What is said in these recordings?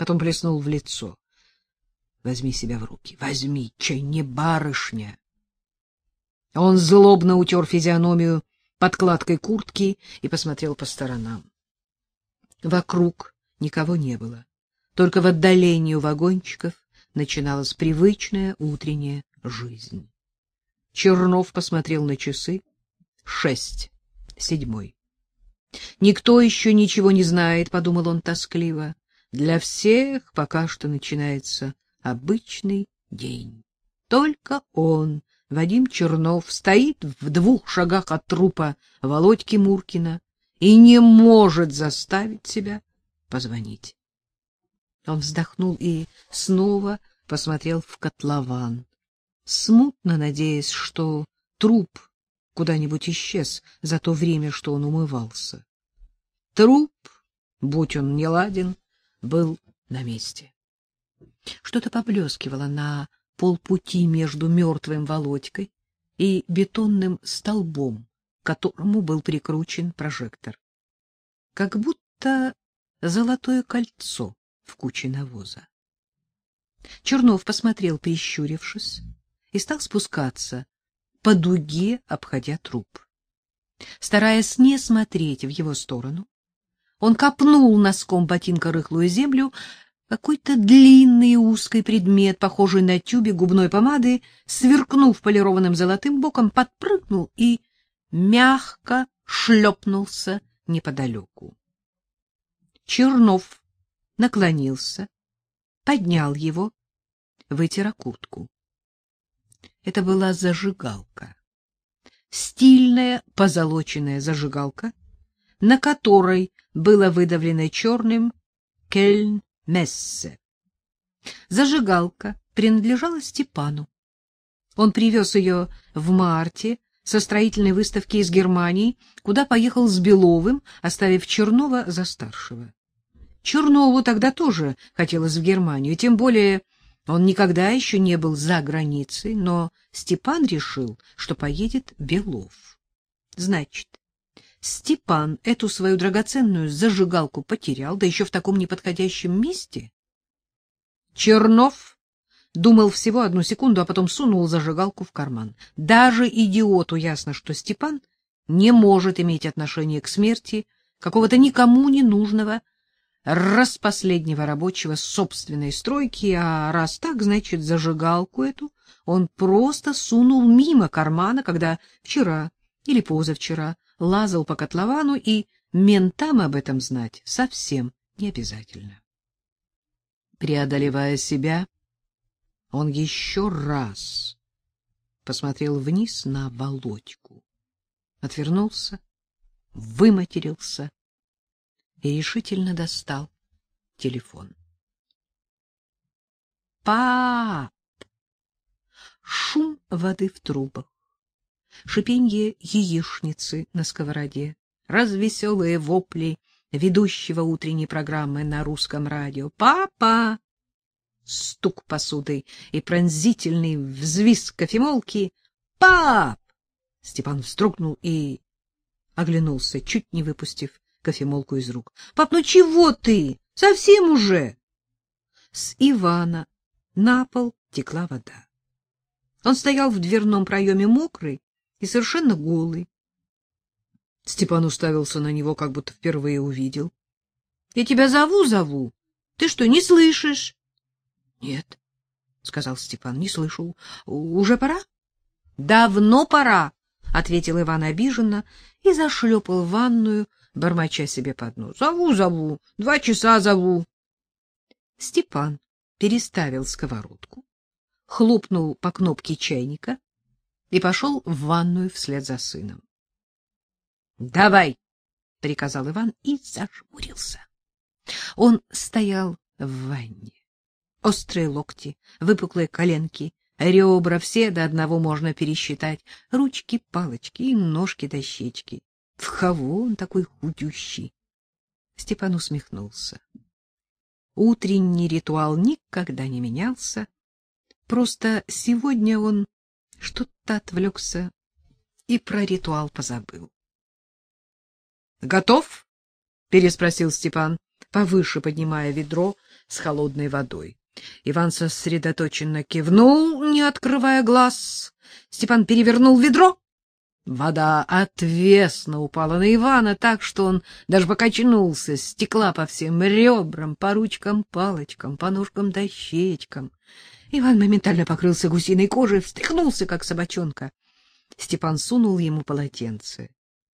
потом плеснул в лицо. Возьми себя в руки, возьми, чай не барышня. Он злобно утер физиономию подкладкой куртки и посмотрел по сторонам. Вокруг никого не было. Только в отдалении у вагончиков начиналась привычная утренняя жизнь. Чернов посмотрел на часы. Шесть. Седьмой. Никто еще ничего не знает, — подумал он тоскливо. Для всех пока что начинается обычный день. Только он, Вадим Чернов, стоит в двух шагах от трупа Володьки Муркина и не может заставить себя позвонить. Он вздохнул и снова посмотрел в котлован, смутно надеясь, что труп куда-нибудь исчез за то время, что он умывался. Труп, будь он не ладен, был на месте. Что-то поблескивало на полпути между мертвым Володькой и бетонным столбом, к которому был прикручен прожектор. Как будто золотое кольцо в куче навоза. Чернов посмотрел, прищурившись, и стал спускаться по дуге, обходя труп. Стараясь не смотреть в его сторону, он копнул носком ботинка рыхлую землю, какой-то длинный и узкий предмет, похожий на тюбик губной помады, сверкнув полированным золотым боком, подпрыгнул и мягко шлепнулся неподалеку. Чернов наклонился, поднял его, вытер куртку. Это была зажигалка. Стильная позолоченная зажигалка, на которой было выдавлено черным «Кельн Мессе». Зажигалка принадлежала Степану. Он привез ее в марте со строительной выставки из Германии, куда поехал с Беловым, оставив Чернова за старшего. Чернову тогда тоже хотелось в Германию, тем более он никогда еще не был за границей, но Степан решил, что поедет Белов. Значит, Степан эту свою драгоценную зажигалку потерял, да еще в таком неподходящем месте. Чернов думал всего одну секунду, а потом сунул зажигалку в карман. Даже идиоту ясно, что Степан не может иметь отношения к смерти какого-то никому не нужного распоследнего рабочего собственной стройки, а раз так, значит, зажигалку эту он просто сунул мимо кармана, когда вчера или позавчера лазал по котловану, и ментам об этом знать совсем не обязательно. Преодолевая себя, он еще раз посмотрел вниз на Володьку, отвернулся, выматерился и решительно достал телефон. Пап! Шум воды в трубах, шипенье яичницы на сковороде, развеселые вопли ведущего утренней программы на русском радио. «Папа!» Стук посуды и пронзительный взвизг кофемолки. «Пап!» Степан вздрогнул и оглянулся, чуть не выпустив кофемолку из рук. — Пап, ну чего ты? Совсем уже? С Ивана на пол текла вода. Он стоял в дверном проеме мокрый и совершенно голый. Степан уставился на него, как будто впервые увидел. — Я тебя зову, зову. Ты что, не слышишь? — Нет, — сказал Степан, — не слышу. — Уже пора? — Давно пора, — ответил Иван обиженно и зашлепал в ванную, бормоча себе под нос. — Зову, зову, два часа зову. Степан переставил сковородку, хлопнул по кнопке чайника и пошел в ванную вслед за сыном. — Давай! — приказал Иван и зажмурился. Он стоял в ванне. Острые локти, выпуклые коленки, ребра все до одного можно пересчитать, ручки, палочки и ножки-дощечки. В кого он такой худющий? Степан усмехнулся. Утренний ритуал никогда не менялся. Просто сегодня он что-то отвлекся и про ритуал позабыл. — Готов? — переспросил Степан. повыше поднимая ведро с холодной водой. Иван сосредоточенно кивнул, не открывая глаз. Степан перевернул ведро. Вода отвесно упала на Ивана так, что он даже покачнулся, стекла по всем ребрам, по ручкам, палочкам, по ножкам, дощечкам. Иван моментально покрылся гусиной кожей, встряхнулся, как собачонка. Степан сунул ему полотенце.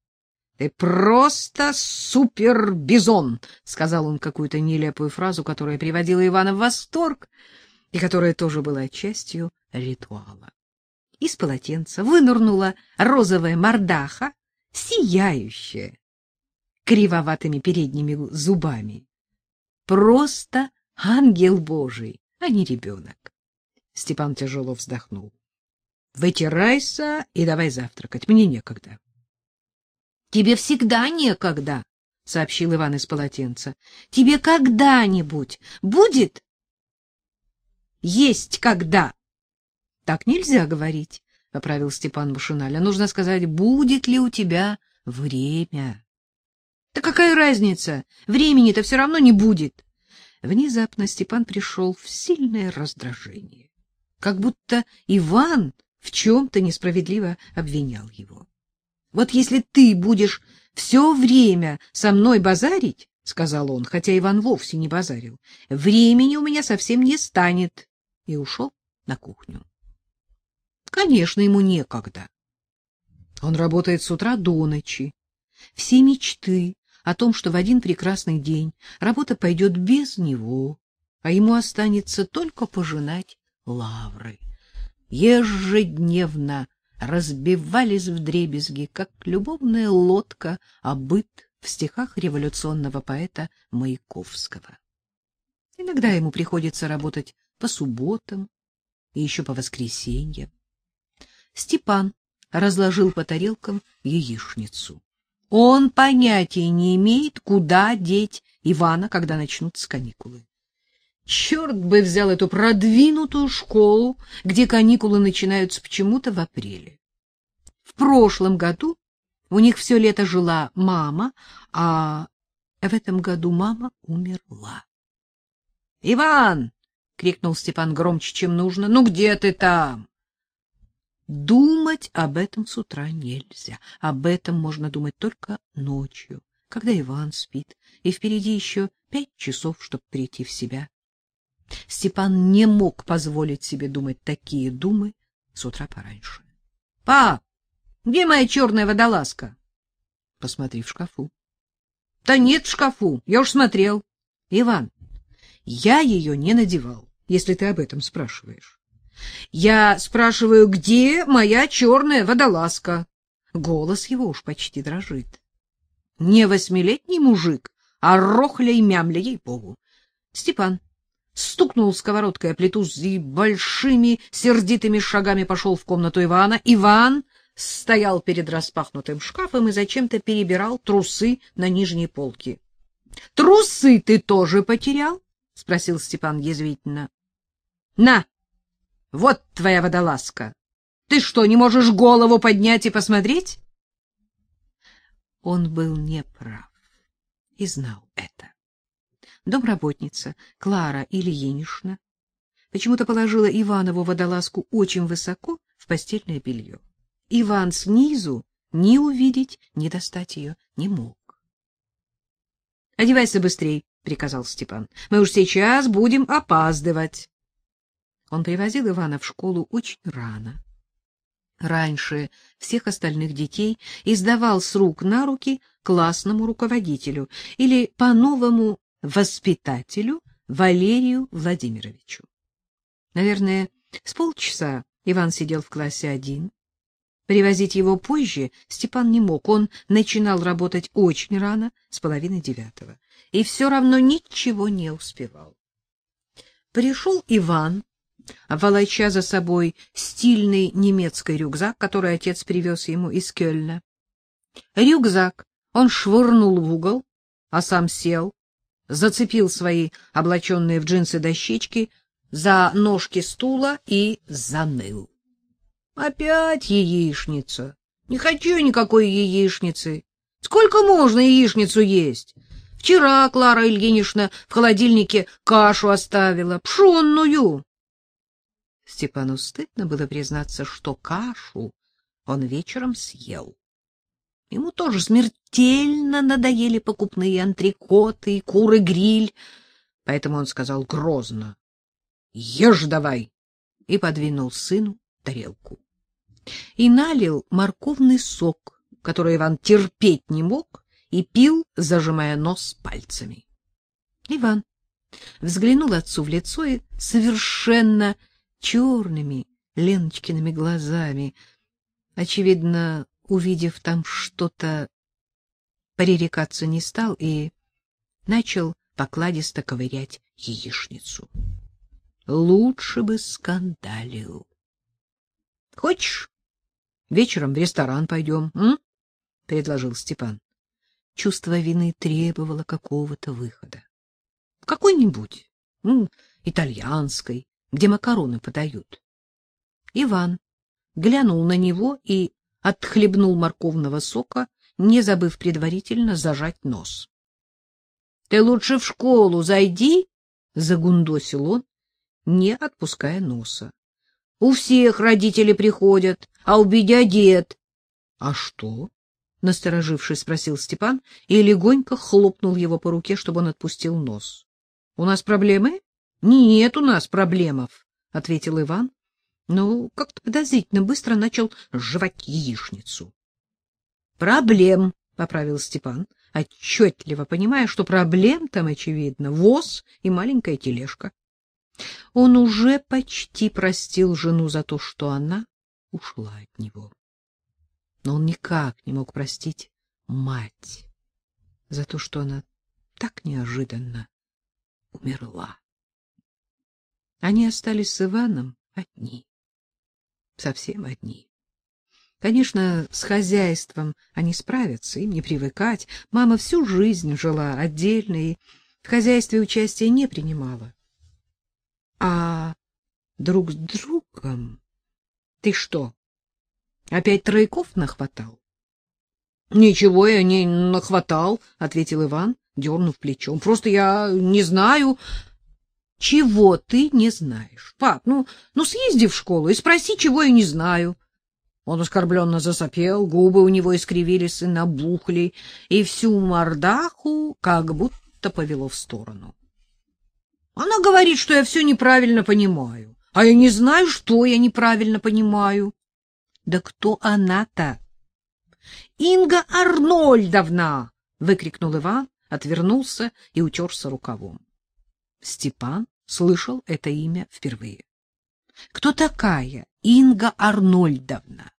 — Ты просто супер-бизон! — сказал он какую-то нелепую фразу, которая приводила Ивана в восторг и которая тоже была частью ритуала. Из полотенца вынырнула розовая мордаха, сияющая, кривоватыми передними зубами. Просто ангел Божий, а не ребенок. Степан тяжело вздохнул. — Вытирайся и давай завтракать. Мне некогда. — Тебе всегда некогда, — сообщил Иван из полотенца. — Тебе когда-нибудь будет? — Есть когда. — Так нельзя говорить, — поправил Степан машинально. — Нужно сказать, будет ли у тебя время. — Да какая разница? Времени-то все равно не будет. Внезапно Степан пришел в сильное раздражение как будто Иван в чем-то несправедливо обвинял его. Вот если ты будешь все время со мной базарить, — сказал он, хотя Иван вовсе не базарил, — времени у меня совсем не станет. И ушел на кухню. Конечно, ему некогда. Он работает с утра до ночи. Все мечты о том, что в один прекрасный день работа пойдет без него, а ему останется только пожинать лавры. Ежедневно разбивались вдребезги, как любовная лодка, а быт в стихах революционного поэта Маяковского. Иногда ему приходится работать по субботам и еще по воскресеньям. Степан разложил по тарелкам яичницу. Он понятия не имеет, куда деть Ивана, когда начнутся каникулы. Черт бы взял эту продвинутую школу, где каникулы начинаются почему-то в апреле. В прошлом году у них все лето жила мама, а в этом году мама умерла. — Иван! — крикнул Степан громче, чем нужно. — Ну где ты там? Думать об этом с утра нельзя. Об этом можно думать только ночью, когда Иван спит, и впереди еще пять часов, чтобы прийти в себя. Степан не мог позволить себе думать такие думы с утра пораньше. — Па, где моя черная водолазка? — Посмотри в шкафу. — Да нет в шкафу, я уж смотрел. — Иван, я ее не надевал, если ты об этом спрашиваешь. — Я спрашиваю, где моя черная водолазка? Голос его уж почти дрожит. Не восьмилетний мужик, а рохля и мямля, ей-богу. Степан, стукнул сковородкой о плиту и большими сердитыми шагами пошел в комнату Ивана. Иван стоял перед распахнутым шкафом и зачем-то перебирал трусы на нижней полке. — Трусы ты тоже потерял? — спросил Степан язвительно. — На, вот твоя водолазка. Ты что, не можешь голову поднять и посмотреть? Он был неправ и знал это домработница Клара Ильинична почему-то положила Иванову водолазку очень высоко в постельное белье. Иван снизу ни увидеть, ни достать ее не мог. — Одевайся быстрей, — приказал Степан. — Мы уж сейчас будем опаздывать. Он привозил Ивана в школу очень рано. Раньше всех остальных детей издавал с рук на руки классному руководителю или по-новому воспитателю Валерию Владимировичу. Наверное, с полчаса Иван сидел в классе один. Привозить его позже Степан не мог, он начинал работать очень рано, с половины девятого, и все равно ничего не успевал. Пришел Иван, волоча за собой стильный немецкий рюкзак, который отец привез ему из Кёльна. Рюкзак он швырнул в угол, а сам сел, зацепил свои облаченные в джинсы дощечки за ножки стула и заныл. Опять яичница. Не хочу никакой яичницы. Сколько можно яичницу есть? Вчера Клара Ильинична в холодильнике кашу оставила, пшенную. Степану стыдно было признаться, что кашу он вечером съел. Ему тоже смертельно надоели покупные антрикоты и куры-гриль, поэтому он сказал грозно: "Ешь давай!" и подвинул сыну тарелку. И налил морковный сок, который Иван терпеть не мог, и пил, зажимая нос пальцами. Иван взглянул отцу в лицо и совершенно черными Леночкиными глазами, очевидно, увидев там что-то, пререкаться не стал и начал покладисто ковырять яичницу. Лучше бы скандалил. — Хочешь, вечером в ресторан пойдем, м? — предложил Степан. Чувство вины требовало какого-то выхода. — Какой-нибудь, ну, итальянской, где макароны подают. Иван глянул на него и отхлебнул морковного сока, не забыв предварительно зажать нос. — Ты лучше в школу зайди, — загундосил он, не отпуская носа. — У всех родители приходят, а у бедя дед. — А что? — насторожившись, спросил Степан и легонько хлопнул его по руке, чтобы он отпустил нос. — У нас проблемы? — Нет у нас проблемов, — ответил Иван, но как-то подозрительно быстро начал жевать яичницу. — Проблем, — поправил Степан, отчетливо понимая, что проблем там, очевидно, воз и маленькая тележка. Он уже почти простил жену за то, что она ушла от него но он никак не мог простить мать за то, что она так неожиданно умерла. Они остались с Иваном одни, совсем одни. Конечно, с хозяйством они справятся, им не привыкать. Мама всю жизнь жила отдельно и в хозяйстве участия не принимала. А друг с другом... Ты что, Опять трояков нахватал? — Ничего я не нахватал, — ответил Иван, дернув плечом. — Просто я не знаю... — Чего ты не знаешь? Пап, ну, ну съезди в школу и спроси, чего я не знаю. Он оскорбленно засопел, губы у него искривились и набухли, и всю мордаху как будто повело в сторону. Она говорит, что я все неправильно понимаю, а я не знаю, что я неправильно понимаю. Да кто она-то? Инга Арнольдовна! выкрикнул Иван, отвернулся и утерся рукавом. Степан слышал это имя впервые. Кто такая Инга Арнольдовна?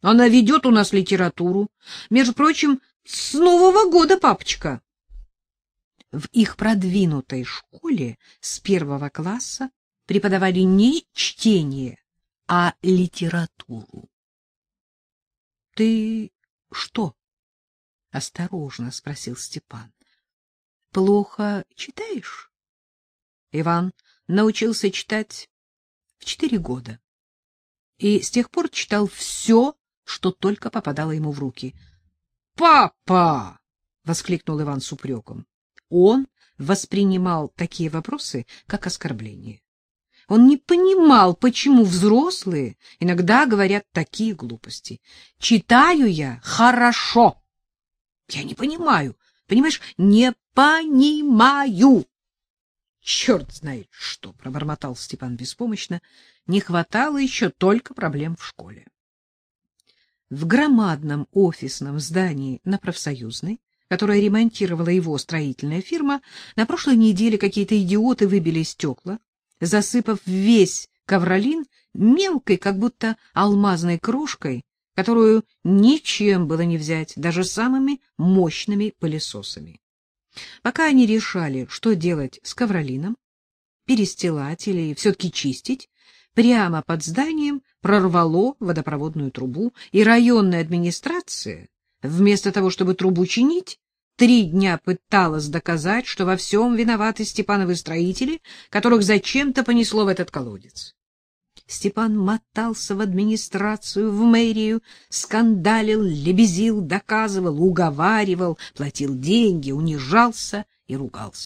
Она ведет у нас литературу. Между прочим, с Нового года, папочка. В их продвинутой школе с первого класса преподавали не чтение, а литературу. — Ты что? — осторожно спросил Степан. — Плохо читаешь? Иван научился читать в четыре года и с тех пор читал все, что только попадало ему в руки. «Папа!» — воскликнул Иван с упреком. Он воспринимал такие вопросы как оскорбление. Он не понимал, почему взрослые иногда говорят такие глупости. Читаю я хорошо. Я не понимаю. Понимаешь, не понимаю. Черт знает что, пробормотал Степан беспомощно. Не хватало еще только проблем в школе. В громадном офисном здании на Профсоюзной, которое ремонтировала его строительная фирма, на прошлой неделе какие-то идиоты выбили стекла, засыпав весь ковролин мелкой, как будто алмазной крошкой, которую ничем было не взять, даже самыми мощными пылесосами. Пока они решали, что делать с ковролином, перестилать или все-таки чистить, прямо под зданием прорвало водопроводную трубу, и районная администрация, вместо того, чтобы трубу чинить, три дня пыталась доказать, что во всем виноваты Степановы строители, которых зачем-то понесло в этот колодец. Степан мотался в администрацию, в мэрию, скандалил, лебезил, доказывал, уговаривал, платил деньги, унижался и ругался.